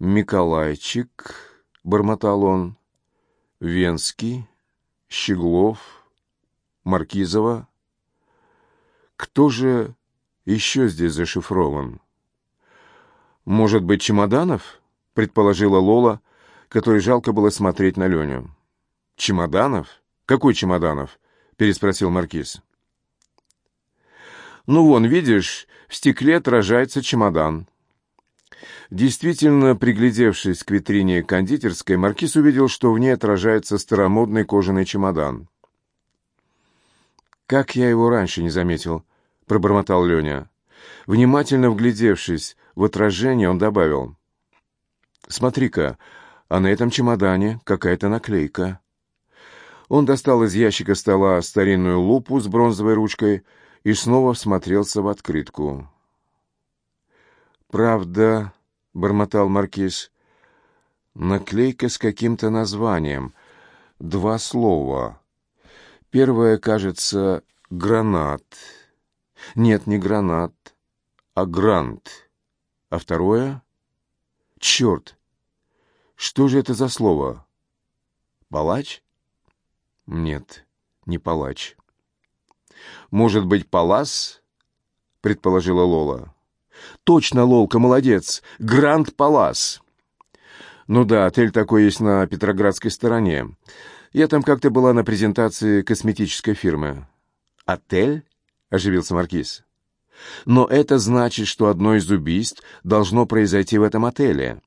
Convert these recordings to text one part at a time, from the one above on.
Миколайчик, — бормотал он, — Венский, Щеглов, Маркизова. Кто же еще здесь зашифрован? Может быть, Чемоданов? — предположила Лола, которой жалко было смотреть на Леню. «Чемоданов? Какой Чемоданов?» — переспросил Маркиз. «Ну вон, видишь, в стекле отражается чемодан». Действительно, приглядевшись к витрине кондитерской, Маркиз увидел, что в ней отражается старомодный кожаный чемодан. «Как я его раньше не заметил», — пробормотал Леня. Внимательно вглядевшись в отражение, он добавил. «Смотри-ка, а на этом чемодане какая-то наклейка». Он достал из ящика стола старинную лупу с бронзовой ручкой и снова всмотрелся в открытку. «Правда», — бормотал маркиз, — «наклейка с каким-то названием. Два слова. Первое, кажется, гранат. Нет, не гранат, а грант. А второе? Черт! Что же это за слово? Палач?» Нет, не палач. Может быть, палас? Предположила Лола. Точно, Лолка, молодец. Гранд Палас. Ну да, отель такой есть на Петроградской стороне. Я там как-то была на презентации косметической фирмы. Отель? Оживился Маркиз. Но это значит, что одно из убийств должно произойти в этом отеле.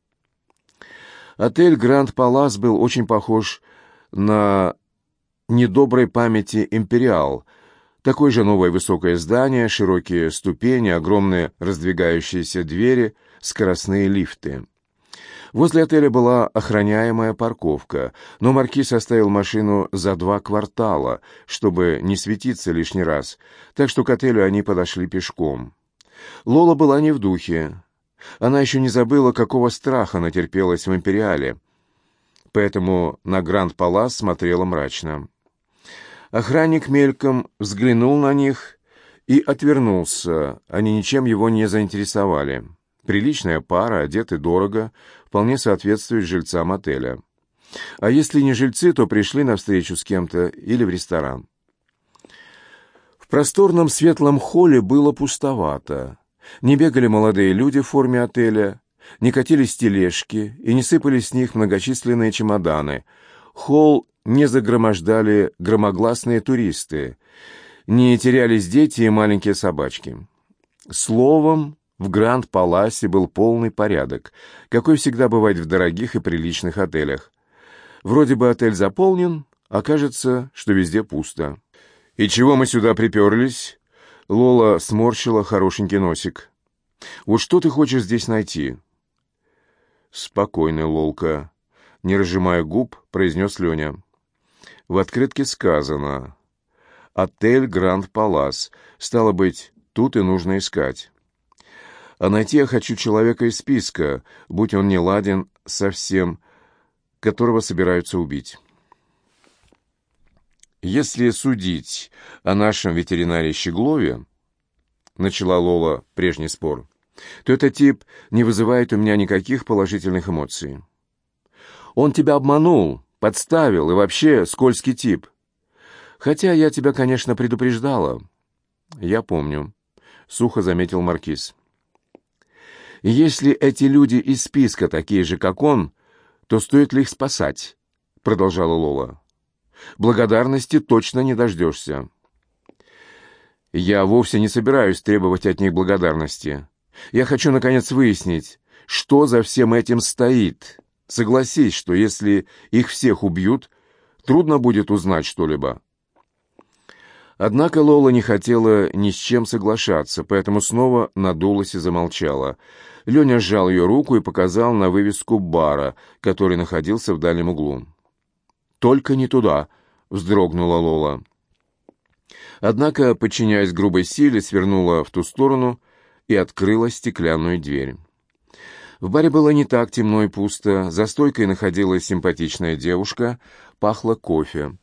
Отель Гранд Палас был очень похож на недоброй памяти «Империал». Такое же новое высокое здание, широкие ступени, огромные раздвигающиеся двери, скоростные лифты. Возле отеля была охраняемая парковка, но маркиз оставил машину за два квартала, чтобы не светиться лишний раз, так что к отелю они подошли пешком. Лола была не в духе. Она еще не забыла, какого страха натерпелась в «Империале», поэтому на Гранд-Палас смотрела мрачно. Охранник мельком взглянул на них и отвернулся. Они ничем его не заинтересовали. Приличная пара, одеты дорого, вполне соответствует жильцам отеля. А если не жильцы, то пришли на встречу с кем-то или в ресторан. В просторном светлом холле было пустовато. Не бегали молодые люди в форме отеля, не катились тележки и не сыпались с них многочисленные чемоданы. Холл не загромождали громогласные туристы, не терялись дети и маленькие собачки. Словом, в Гранд-Паласе был полный порядок, какой всегда бывает в дорогих и приличных отелях. Вроде бы отель заполнен, а кажется, что везде пусто. «И чего мы сюда приперлись?» Лола сморщила хорошенький носик. «Вот что ты хочешь здесь найти?» «Спокойно, Лолка», — не разжимая губ, произнес Леня. В открытке сказано «Отель Гранд Палас». Стало быть, тут и нужно искать. А найти я хочу человека из списка, будь он не ладен совсем, которого собираются убить. Если судить о нашем ветеринаре Щеглове, начала Лола прежний спор, то этот тип не вызывает у меня никаких положительных эмоций. Он тебя обманул, Подставил и вообще скользкий тип. Хотя я тебя, конечно, предупреждала. Я помню, — сухо заметил Маркиз. Если эти люди из списка такие же, как он, то стоит ли их спасать? — продолжала Лола. Благодарности точно не дождешься. Я вовсе не собираюсь требовать от них благодарности. Я хочу, наконец, выяснить, что за всем этим стоит. Согласись, что если их всех убьют, трудно будет узнать что-либо. Однако Лола не хотела ни с чем соглашаться, поэтому снова надулась и замолчала. Леня сжал ее руку и показал на вывеску бара, который находился в дальнем углу. «Только не туда!» — вздрогнула Лола. Однако, подчиняясь грубой силе, свернула в ту сторону и открыла стеклянную дверь. В баре было не так темно и пусто. За стойкой находилась симпатичная девушка, пахло кофе.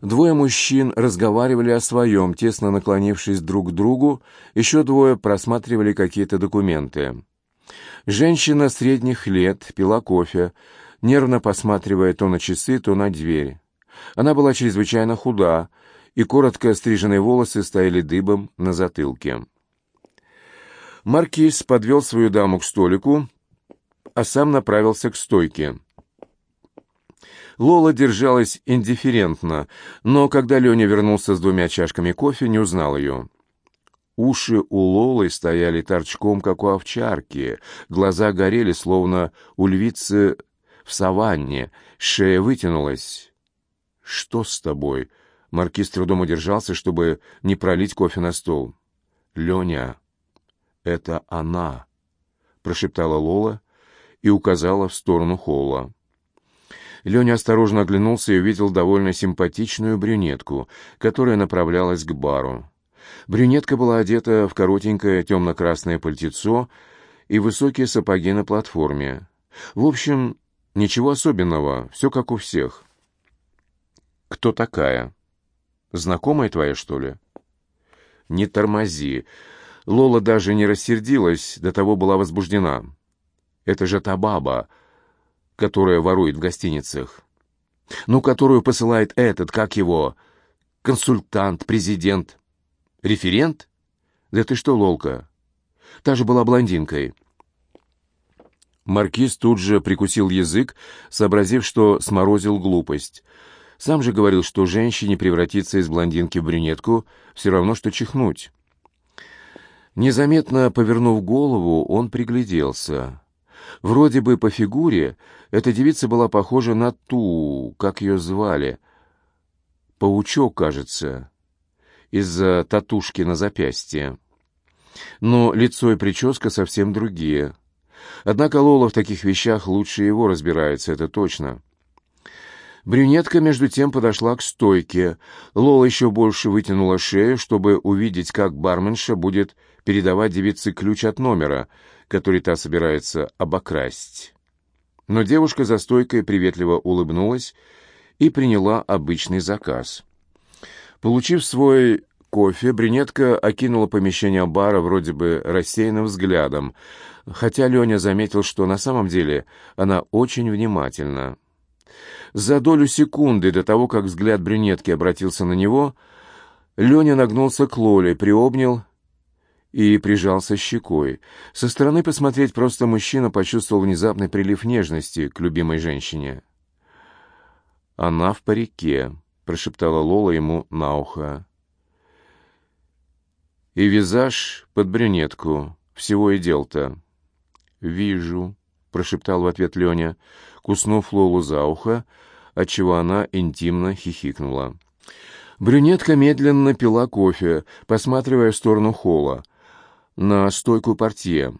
Двое мужчин разговаривали о своем, тесно наклонившись друг к другу, еще двое просматривали какие-то документы. Женщина средних лет пила кофе, нервно посматривая то на часы, то на дверь. Она была чрезвычайно худа, и коротко стриженные волосы стояли дыбом на затылке. Маркиз подвел свою даму к столику, а сам направился к стойке. Лола держалась индифферентно, но когда Леня вернулся с двумя чашками кофе, не узнал ее. Уши у Лолы стояли торчком, как у овчарки, глаза горели, словно у львицы в саванне, шея вытянулась. «Что с тобой?» Маркиз трудом удержался, чтобы не пролить кофе на стол. «Леня, это она!» — прошептала Лола и указала в сторону холла. Леня осторожно оглянулся и увидел довольно симпатичную брюнетку, которая направлялась к бару. Брюнетка была одета в коротенькое темно-красное пальтецо и высокие сапоги на платформе. В общем, ничего особенного, все как у всех. «Кто такая? Знакомая твоя, что ли?» «Не тормози». Лола даже не рассердилась, до того была возбуждена. «Это же та баба, которая ворует в гостиницах. Ну, которую посылает этот, как его, консультант, президент. Референт? Да ты что, Лолка? Та же была блондинкой. Маркиз тут же прикусил язык, сообразив, что сморозил глупость. Сам же говорил, что женщине превратиться из блондинки в брюнетку все равно, что чихнуть. Незаметно повернув голову, он пригляделся. Вроде бы по фигуре эта девица была похожа на ту, как ее звали. Паучок, кажется из-за татушки на запястье. Но лицо и прическа совсем другие. Однако Лола в таких вещах лучше его разбирается, это точно. Брюнетка, между тем, подошла к стойке. Лола еще больше вытянула шею, чтобы увидеть, как барменша будет передавать девице ключ от номера, который та собирается обокрасть. Но девушка за стойкой приветливо улыбнулась и приняла обычный заказ. Получив свой кофе, брюнетка окинула помещение бара вроде бы рассеянным взглядом, хотя Леня заметил, что на самом деле она очень внимательна. За долю секунды до того, как взгляд брюнетки обратился на него, Леня нагнулся к Лоле, приобнял и прижался щекой. Со стороны посмотреть просто мужчина почувствовал внезапный прилив нежности к любимой женщине. Она в парике прошептала Лола ему на ухо. «И визаж под брюнетку. Всего и дел-то». «Вижу», — прошептал в ответ Леня, куснув Лолу за ухо, отчего она интимно хихикнула. Брюнетка медленно пила кофе, посматривая в сторону холла, на стойку портье.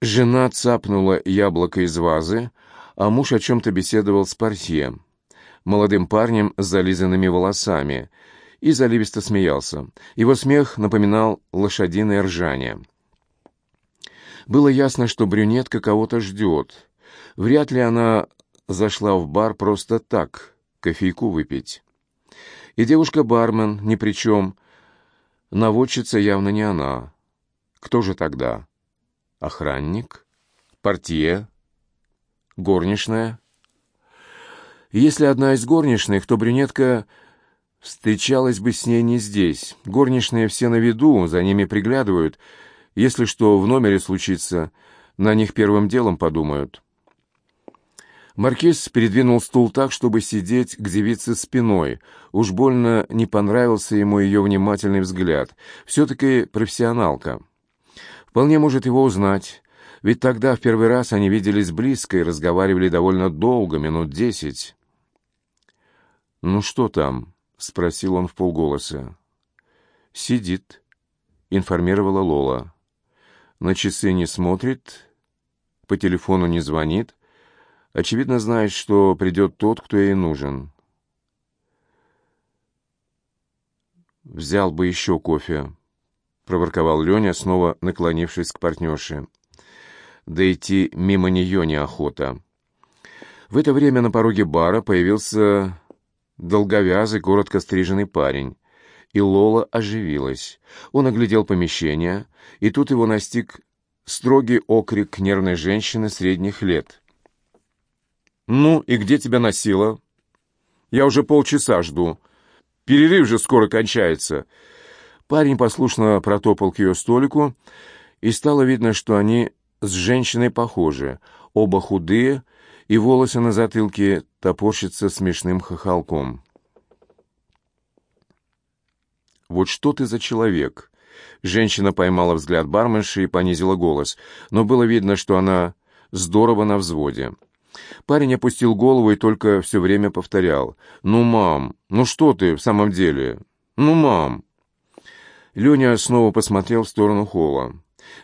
Жена цапнула яблоко из вазы, а муж о чем-то беседовал с портье, молодым парнем с зализанными волосами, и заливисто смеялся. Его смех напоминал лошадиное ржание. Было ясно, что брюнетка кого-то ждет. Вряд ли она зашла в бар просто так, кофейку выпить. И девушка-бармен ни при чем. Наводчица явно не она. Кто же тогда? Охранник? Портье? Горничная. Если одна из горничных, то брюнетка встречалась бы с ней не здесь. Горничные все на виду, за ними приглядывают. Если что в номере случится, на них первым делом подумают. Маркиз передвинул стул так, чтобы сидеть к девице спиной. Уж больно не понравился ему ее внимательный взгляд. Все-таки профессионалка. Вполне может его узнать. Ведь тогда в первый раз они виделись близко и разговаривали довольно долго, минут десять. «Ну что там?» — спросил он в полголоса. «Сидит», — информировала Лола. «На часы не смотрит, по телефону не звонит. Очевидно, знает, что придет тот, кто ей нужен». «Взял бы еще кофе», — проворковал Леня, снова наклонившись к партнерше да идти мимо нее неохота. В это время на пороге бара появился долговязый, коротко стриженный парень и Лола оживилась. Он оглядел помещение, и тут его настиг строгий окрик нервной женщины средних лет. «Ну, и где тебя носило?» «Я уже полчаса жду. Перерыв же скоро кончается». Парень послушно протопал к ее столику, и стало видно, что они с женщиной похожи, оба худые, и волосы на затылке топорщатся смешным хохолком. «Вот что ты за человек?» Женщина поймала взгляд барменши и понизила голос, но было видно, что она здорово на взводе. Парень опустил голову и только все время повторял. «Ну, мам, ну что ты в самом деле? Ну, мам!» Леня снова посмотрел в сторону холла.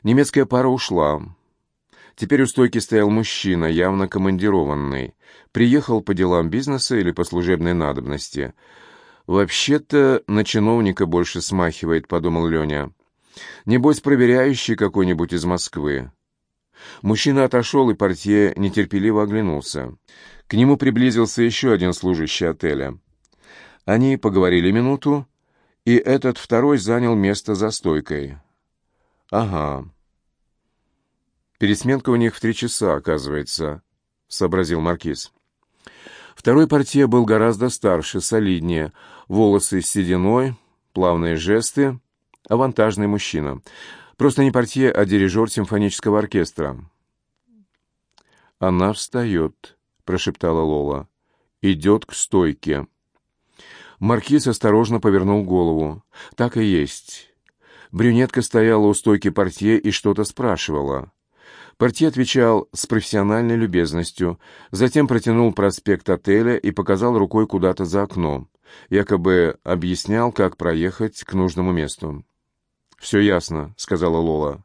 Немецкая пара ушла. Теперь у стойки стоял мужчина, явно командированный. Приехал по делам бизнеса или по служебной надобности. «Вообще-то на чиновника больше смахивает», — подумал Леня. «Небось, проверяющий какой-нибудь из Москвы». Мужчина отошел, и портье нетерпеливо оглянулся. К нему приблизился еще один служащий отеля. Они поговорили минуту, и этот второй занял место за стойкой. «Ага. Пересменка у них в три часа, оказывается», — сообразил Маркиз. Второй портье был гораздо старше, солиднее, волосы с сединой, плавные жесты, авантажный мужчина. Просто не портье, а дирижер симфонического оркестра. «Она встает», — прошептала Лола. «Идет к стойке». Маркиз осторожно повернул голову. Так и есть. Брюнетка стояла у стойки портье и что-то спрашивала. Портье отвечал с профессиональной любезностью, затем протянул проспект отеля и показал рукой куда-то за окно, якобы объяснял, как проехать к нужному месту. «Все ясно», — сказала Лола.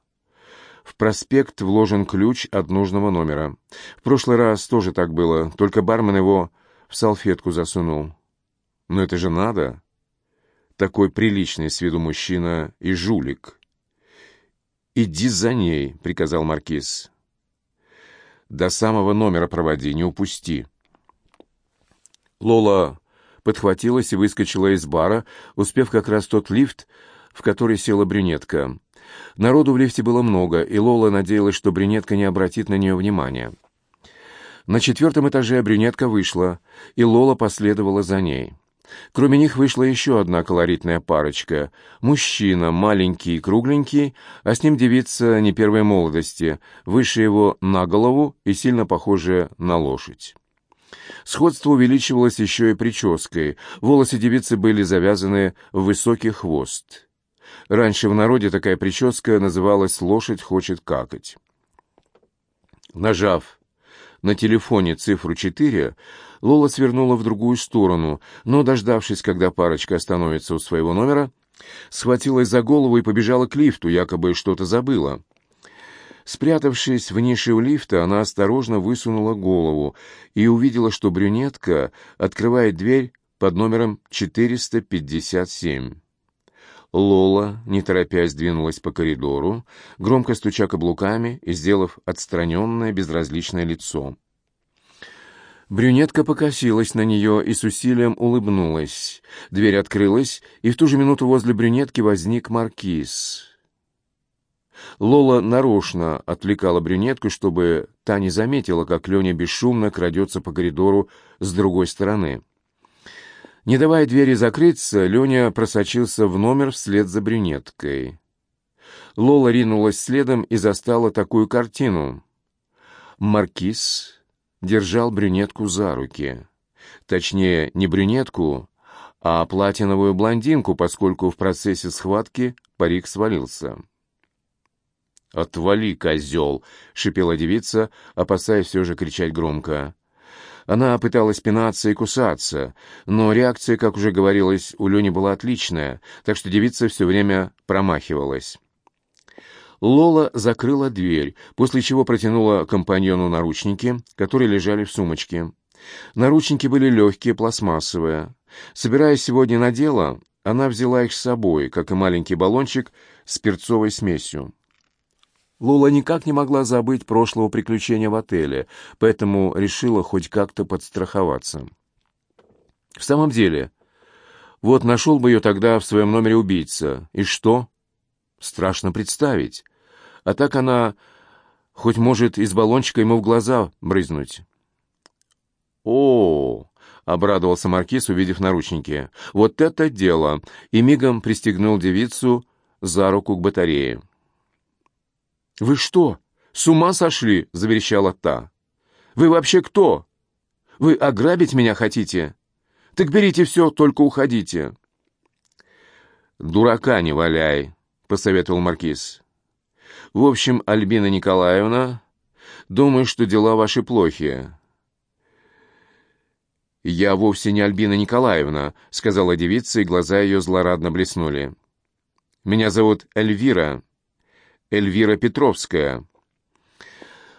В проспект вложен ключ от нужного номера. В прошлый раз тоже так было, только бармен его в салфетку засунул. Но это же надо. Такой приличный с виду мужчина и жулик. «Иди за ней», — приказал Маркиз. «До самого номера проводи, не упусти». Лола подхватилась и выскочила из бара, успев как раз тот лифт, в который села брюнетка. Народу в лифте было много, и Лола надеялась, что брюнетка не обратит на нее внимания. На четвертом этаже брюнетка вышла, и Лола последовала за ней. Кроме них вышла еще одна колоритная парочка. Мужчина, маленький и кругленький, а с ним девица не первой молодости, выше его на голову и сильно похожая на лошадь. Сходство увеличивалось еще и прической. Волосы девицы были завязаны в высокий хвост. Раньше в народе такая прическа называлась «лошадь хочет какать». Нажав на телефоне цифру 4, Лола свернула в другую сторону, но, дождавшись, когда парочка остановится у своего номера, схватилась за голову и побежала к лифту, якобы что-то забыла. Спрятавшись в нише у лифта, она осторожно высунула голову и увидела, что брюнетка открывает дверь под номером 457. Лола, не торопясь, двинулась по коридору, громко стуча каблуками и сделав отстраненное безразличное лицо. Брюнетка покосилась на нее и с усилием улыбнулась. Дверь открылась, и в ту же минуту возле брюнетки возник маркиз. Лола нарочно отвлекала брюнетку, чтобы та не заметила, как Леня бесшумно крадется по коридору с другой стороны. Не давая двери закрыться, Леня просочился в номер вслед за брюнеткой. Лола ринулась следом и застала такую картину. Маркиз держал брюнетку за руки. Точнее, не брюнетку, а платиновую блондинку, поскольку в процессе схватки парик свалился. «Отвали, козел!» — шипела девица, опасаясь все же кричать громко. Она пыталась пинаться и кусаться, но реакция, как уже говорилось, у Лени была отличная, так что девица все время промахивалась. Лола закрыла дверь, после чего протянула компаньону наручники, которые лежали в сумочке. Наручники были легкие, пластмассовые. Собираясь сегодня на дело, она взяла их с собой, как и маленький баллончик с перцовой смесью. Лола никак не могла забыть прошлого приключения в отеле, поэтому решила хоть как-то подстраховаться. В самом деле, Вот нашел бы ее тогда в своем номере убийца. И что? Страшно представить. А так она хоть может из баллончика ему в глаза брызнуть. О, обрадовался маркиз, увидев наручники. Вот это дело! И мигом пристегнул девицу за руку к батарее. Вы что, с ума сошли? заверещала та. Вы вообще кто? Вы ограбить меня хотите? Так берите все, только уходите. Дурака не валяй, посоветовал маркиз. В общем, Альбина Николаевна, думаю, что дела ваши плохие. «Я вовсе не Альбина Николаевна», — сказала девица, и глаза ее злорадно блеснули. «Меня зовут Эльвира. Эльвира Петровская».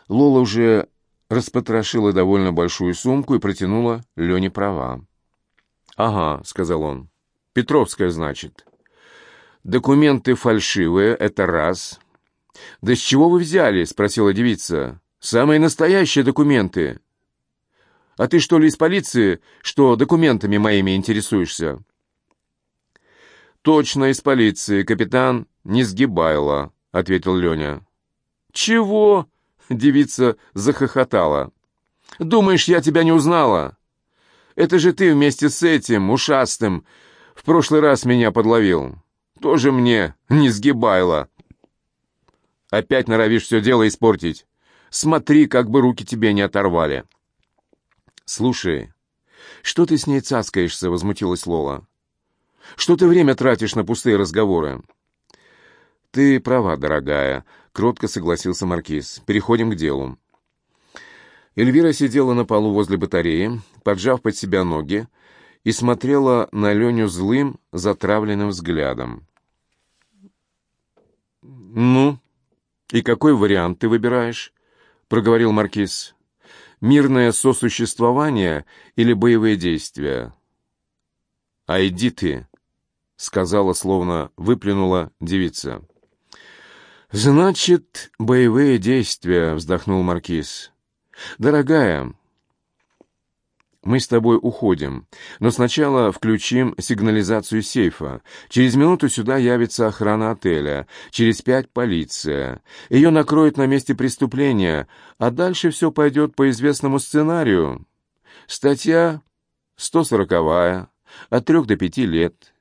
Лола уже распотрошила довольно большую сумку и протянула Лене права. «Ага», — сказал он. «Петровская, значит». «Документы фальшивые, это раз». «Да с чего вы взяли?» — спросила девица. «Самые настоящие документы». «А ты что ли из полиции, что документами моими интересуешься?» «Точно из полиции, капитан Несгибайло», — ответил Леня. «Чего?» — девица захохотала. «Думаешь, я тебя не узнала? Это же ты вместе с этим, ушастым, в прошлый раз меня подловил. Тоже мне не сгибайло. Опять норовишь все дело испортить. Смотри, как бы руки тебе не оторвали. Слушай, что ты с ней цаскаешься, возмутилась Лола. Что ты время тратишь на пустые разговоры? Ты права, дорогая, кротко согласился Маркиз. Переходим к делу. Эльвира сидела на полу возле батареи, поджав под себя ноги, и смотрела на Леню злым, затравленным взглядом. «Ну, и какой вариант ты выбираешь?» — проговорил Маркиз. «Мирное сосуществование или боевые действия?» «А иди ты!» — сказала, словно выплюнула девица. «Значит, боевые действия», — вздохнул Маркиз. «Дорогая, мы с тобой уходим, но сначала включим сигнализацию сейфа. Через минуту сюда явится охрана отеля, через пять — полиция. Ее накроют на месте преступления, а дальше все пойдет по известному сценарию. Статья 140-я, от трех до пяти лет.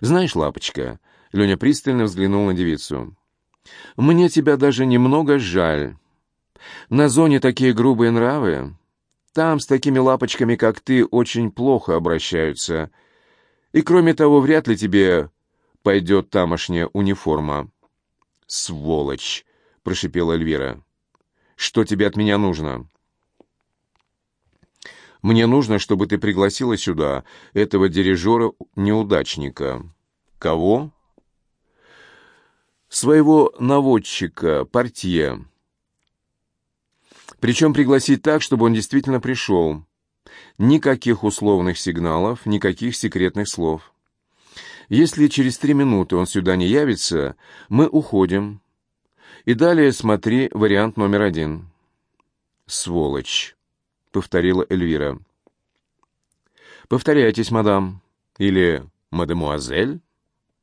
Знаешь, лапочка, Леня пристально взглянул на девицу. «Мне тебя даже немного жаль». На зоне такие грубые нравы. Там с такими лапочками, как ты, очень плохо обращаются. И кроме того, вряд ли тебе пойдет тамошняя униформа. «Сволочь!» — прошипела Эльвира. «Что тебе от меня нужно?» «Мне нужно, чтобы ты пригласила сюда этого дирижера-неудачника». «Кого?» «Своего наводчика, портье». Причем пригласить так, чтобы он действительно пришел. Никаких условных сигналов, никаких секретных слов. Если через три минуты он сюда не явится, мы уходим. И далее смотри вариант номер один. «Сволочь», — повторила Эльвира. «Повторяйтесь, мадам. Или мадемуазель?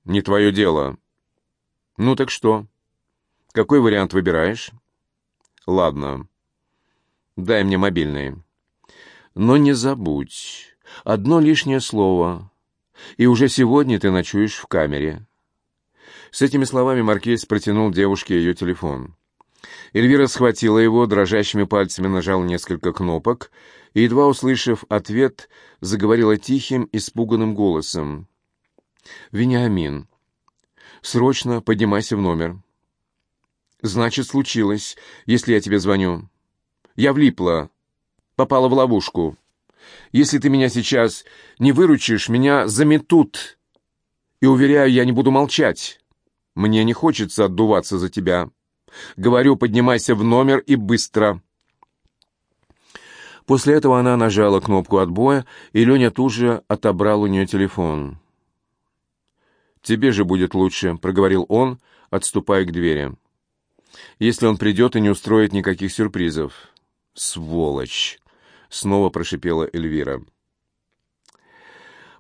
Не твое дело. Ну так что? Какой вариант выбираешь?» «Ладно. Дай мне мобильный. Но не забудь, одно лишнее слово, и уже сегодня ты ночуешь в камере. С этими словами Маркиз протянул девушке ее телефон. Эльвира схватила его, дрожащими пальцами нажала несколько кнопок и, едва услышав ответ, заговорила тихим, испуганным голосом. «Вениамин, срочно поднимайся в номер». «Значит, случилось, если я тебе звоню». Я влипла, попала в ловушку. Если ты меня сейчас не выручишь, меня заметут. И, уверяю, я не буду молчать. Мне не хочется отдуваться за тебя. Говорю, поднимайся в номер и быстро». После этого она нажала кнопку отбоя, и Леня тут же отобрал у нее телефон. «Тебе же будет лучше», — проговорил он, отступая к двери. «Если он придет и не устроит никаких сюрпризов». «Сволочь!» — снова прошипела Эльвира.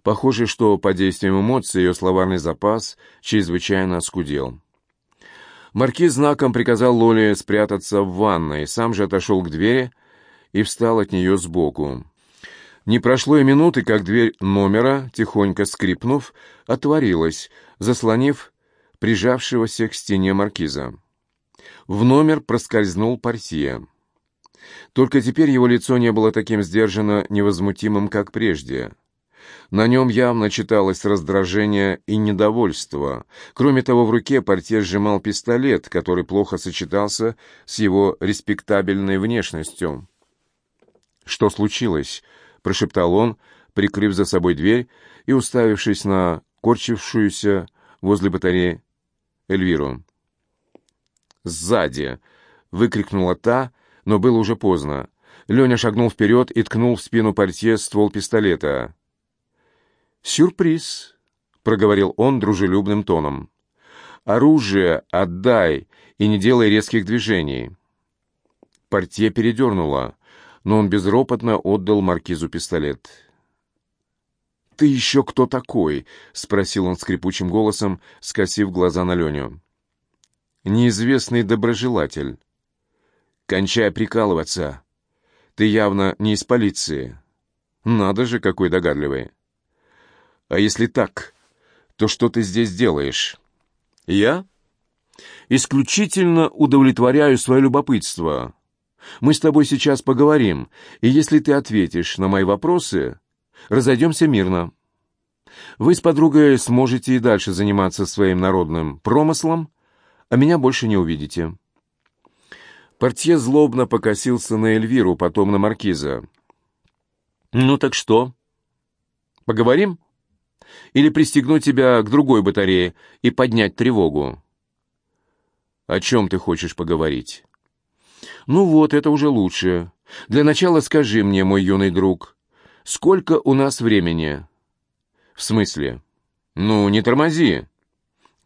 Похоже, что под действием эмоций ее словарный запас чрезвычайно оскудел. Маркиз знаком приказал Лоле спрятаться в ванной, сам же отошел к двери и встал от нее сбоку. Не прошло и минуты, как дверь номера, тихонько скрипнув, отворилась, заслонив прижавшегося к стене маркиза. В номер проскользнул портье. Только теперь его лицо не было таким сдержанно невозмутимым, как прежде. На нем явно читалось раздражение и недовольство. Кроме того, в руке портье сжимал пистолет, который плохо сочетался с его респектабельной внешностью. «Что случилось?» — прошептал он, прикрыв за собой дверь и уставившись на корчившуюся возле батареи Эльвиру. «Сзади!» — выкрикнула та, но было уже поздно. Леня шагнул вперед и ткнул в спину портье ствол пистолета. «Сюрприз!» — проговорил он дружелюбным тоном. «Оружие отдай и не делай резких движений». Портье передернула, но он безропотно отдал маркизу пистолет. «Ты еще кто такой?» — спросил он скрипучим голосом, скосив глаза на Леню. «Неизвестный доброжелатель. Кончай прикалываться. Ты явно не из полиции. Надо же, какой догадливый. А если так, то что ты здесь делаешь?» «Я?» «Исключительно удовлетворяю свое любопытство. Мы с тобой сейчас поговорим, и если ты ответишь на мои вопросы, разойдемся мирно. Вы с подругой сможете и дальше заниматься своим народным промыслом, а меня больше не увидите». Портье злобно покосился на Эльвиру, потом на Маркиза. «Ну так что? Поговорим? Или пристегнуть тебя к другой батарее и поднять тревогу?» «О чем ты хочешь поговорить?» «Ну вот, это уже лучше. Для начала скажи мне, мой юный друг, сколько у нас времени?» «В смысле?» «Ну, не тормози.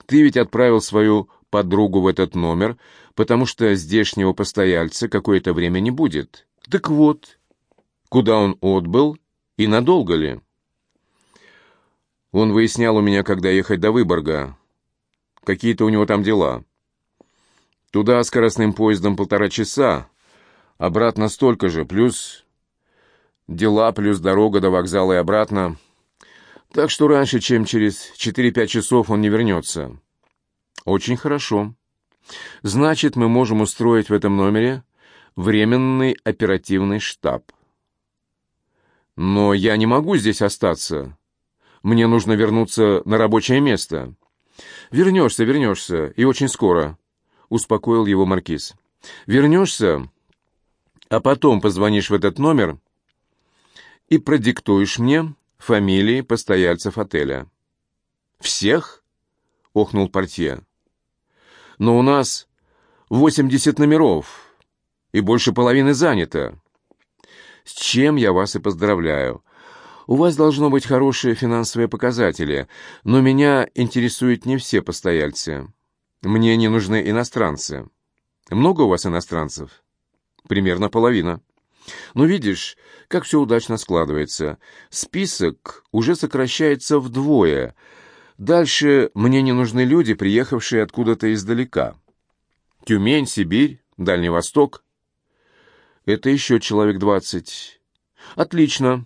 Ты ведь отправил свою подругу в этот номер, потому что здешнего постояльца какое-то время не будет. Так вот, куда он отбыл и надолго ли?» Он выяснял у меня, когда ехать до Выборга. Какие-то у него там дела. Туда скоростным поездом полтора часа, обратно столько же, плюс дела, плюс дорога до вокзала и обратно. Так что раньше, чем через 4-5 часов он не вернется. Очень хорошо. Значит, мы можем устроить в этом номере временный оперативный штаб. Но я не могу здесь остаться. Мне нужно вернуться на рабочее место. Вернешься, вернешься, и очень скоро. — успокоил его маркиз. «Вернешься, а потом позвонишь в этот номер и продиктуешь мне фамилии постояльцев отеля». «Всех?» — охнул портье. «Но у нас восемьдесят номеров, и больше половины занято. С чем я вас и поздравляю. У вас должно быть хорошие финансовые показатели, но меня интересуют не все постояльцы». Мне не нужны иностранцы. Много у вас иностранцев? Примерно половина. Но видишь, как все удачно складывается. Список уже сокращается вдвое. Дальше мне не нужны люди, приехавшие откуда-то издалека. Тюмень, Сибирь, Дальний Восток. Это еще человек двадцать. Отлично.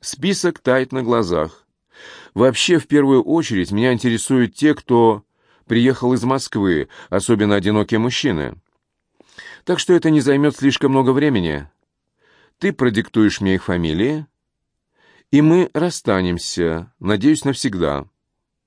Список тает на глазах. Вообще, в первую очередь, меня интересуют те, кто приехал из Москвы, особенно одинокие мужчины. Так что это не займет слишком много времени. Ты продиктуешь мне их фамилии, и мы расстанемся, надеюсь, навсегда.